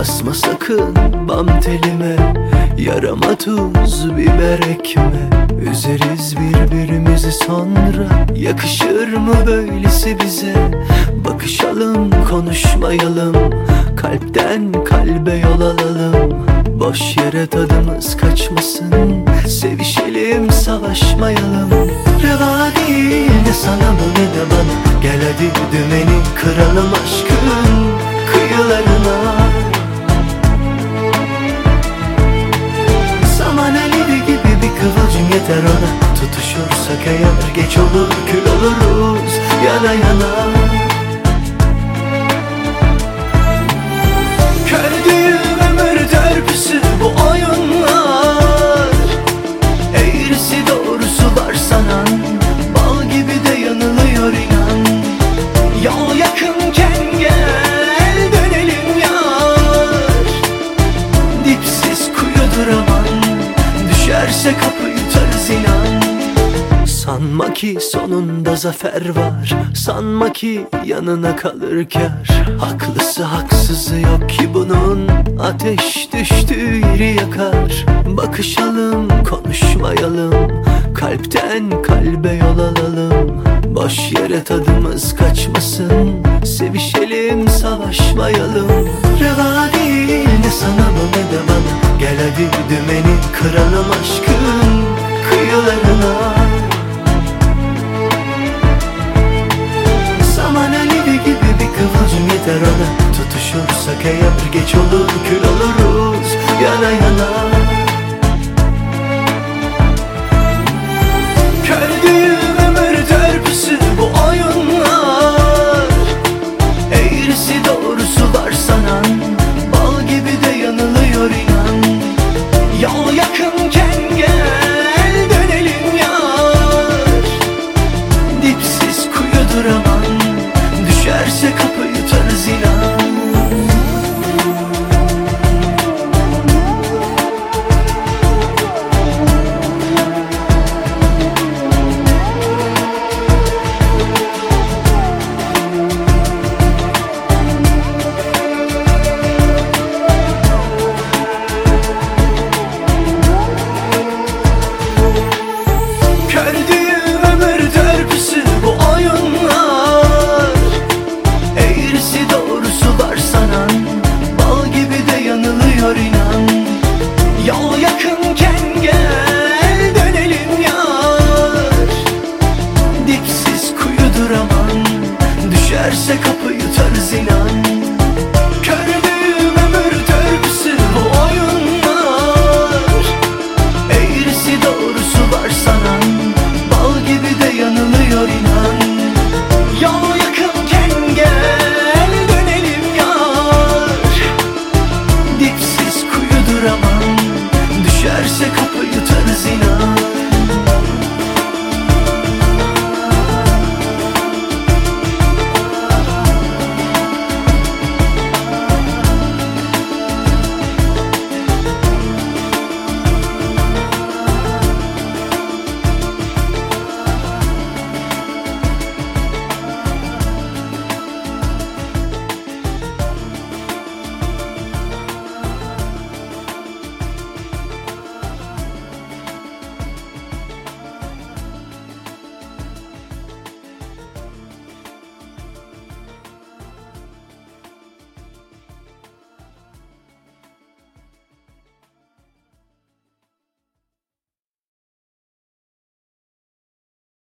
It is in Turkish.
yakın bam telime Yarama tuz biber ekme. Üzeriz birbirimizi sonra Yakışır mı böylesi bize? Bakışalım konuşmayalım Kalpten kalbe yol alalım. Boş yere tadımız kaçmasın Sevişelim savaşmayalım. Reva değil ne sana mı ne de bana Gel hadi dümeni kıralım aşkın kıyılarına olur kül oluruz yana yana Sanma ki sonunda zafer var. Sanma ki yanına kalır kar Haklısı haksızı yok ki bunun. Ateş düştüğü yeri yakar. Bakışalım konuşmayalım. Kalpten kalbe yol alalım. Boş yere tadımız kaçmasın. Sevişelim savaşmayalım. Reva değil ne sana bu ne de bana Gel hadi dümeni kıralım aşkın Yeter ana tutuşursak eğer geç olur kül oluruz yana yana. Kör değil bu oyunlar. Eğrisi doğrusu var sana. you to see